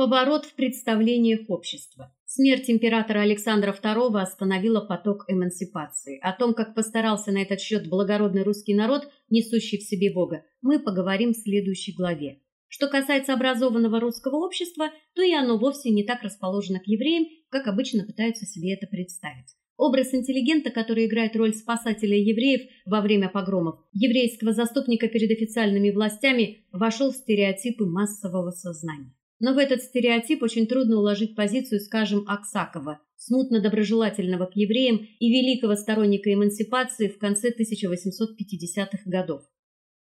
Поворот в представлениях общества. Смерть императора Александра II остановила поток эмансипации. О том, как постарался на этот счет благородный русский народ, несущий в себе Бога, мы поговорим в следующей главе. Что касается образованного русского общества, то и оно вовсе не так расположено к евреям, как обычно пытаются себе это представить. Образ интеллигента, который играет роль спасателя евреев во время погромов, еврейского заступника перед официальными властями, вошел в стереотипы массового сознания. Но в этот стереотип очень трудно уложить позицию, скажем, Аксакова, смутно доброжелательного к евреям и великого сторонника эмансипации в конце 1850-х годов.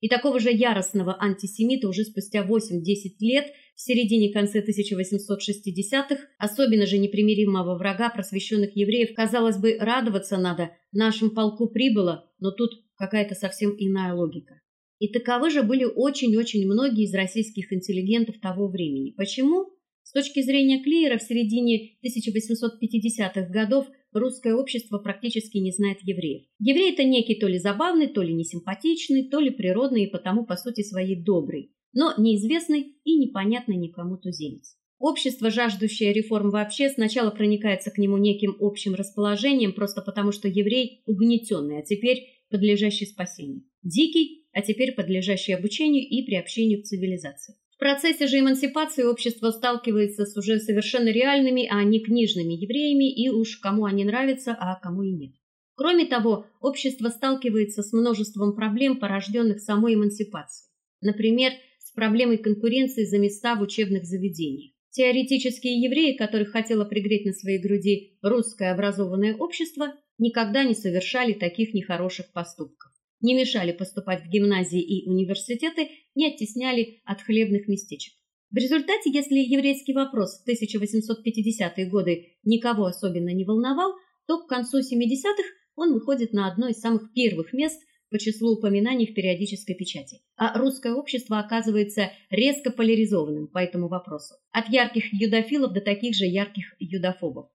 И такого же яростного антисемита уже спустя 8-10 лет, в середине-конце 1860-х, особенно же непримиримого врага просвещенных евреев, казалось бы, радоваться надо, нашим полку прибыло, но тут какая-то совсем иная логика. И таковы же были очень-очень многие из российских интеллигентов того времени. Почему? С точки зрения Клеера в середине 1850-х годов русское общество практически не знает евреев. Еврей это некий то ли забавный, то ли несимпатичный, то ли природный и потому по сути своей добрый, но неизвестный и непонятный никому туземец. Общество, жаждущее реформ вообще, сначала проникается к нему неким общим расположением, просто потому что еврей угнетенный, а теперь подлежащий спасению. Дикий а теперь подлежащий обучению и приобщению к цивилизации. В процессе же эмансипации общество сталкивается с уже совершенно реальными, а не книжными евреями, и уж кому они нравятся, а кому и нет. Кроме того, общество сталкивается с множеством проблем, порожденных самой эмансипацией. Например, с проблемой конкуренции за места в учебных заведениях. Теоретические евреи, которых хотело пригреть на своей груди русское образованное общество, никогда не совершали таких нехороших поступков не мешали поступать в гимназии и университеты, не оттесняли от хлебных местечек. В результате, если еврейский вопрос в 1850-е годы никого особенно не волновал, то к концу 70-х он выходит на одно из самых первых мест по числу упоминаний в периодической печати. А русское общество оказывается резко поляризованным по этому вопросу. От ярких юдофилов до таких же ярких юдофобов.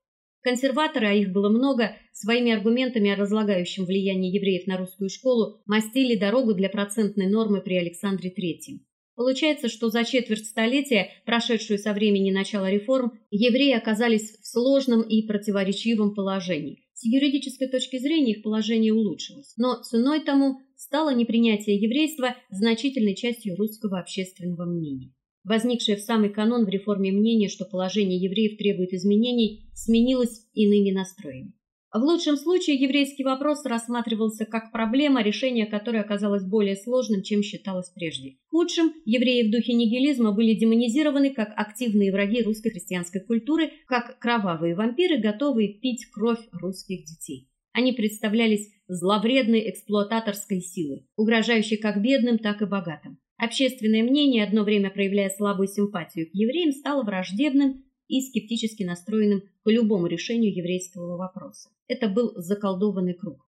Консерваторы, а их было много, своими аргументами о разлагающем влиянии евреев на русскую школу мастили дорогу для процентной нормы при Александре III. Получается, что за четверть столетия, прошедшую со времени начала реформ, евреи оказались в сложном и противоречивом положении. С юридической точки зрения их положение улучшилось, но ценой тому стало непринятие еврейства значительной частью русского общественного мнения возникшее в самый канон в реформе мнение, что положение евреев требует изменений, сменилось иными настроями. В лучшем случае еврейский вопрос рассматривался как проблема, решение которой оказалось более сложным, чем считалось прежде. В худшем евреи в духе нигилизма были демонизированы как активные враги русской христианской культуры, как кровавые вампиры, готовые пить кровь русских детей. Они представлялись зловредной эксплуататорской силой, угрожающей как бедным, так и богатым. Общественное мнение, одно время проявляя слабую симпатию к евреям, стало враждебным и скептически настроенным к любому решению еврейского вопроса. Это был заколдованный круг.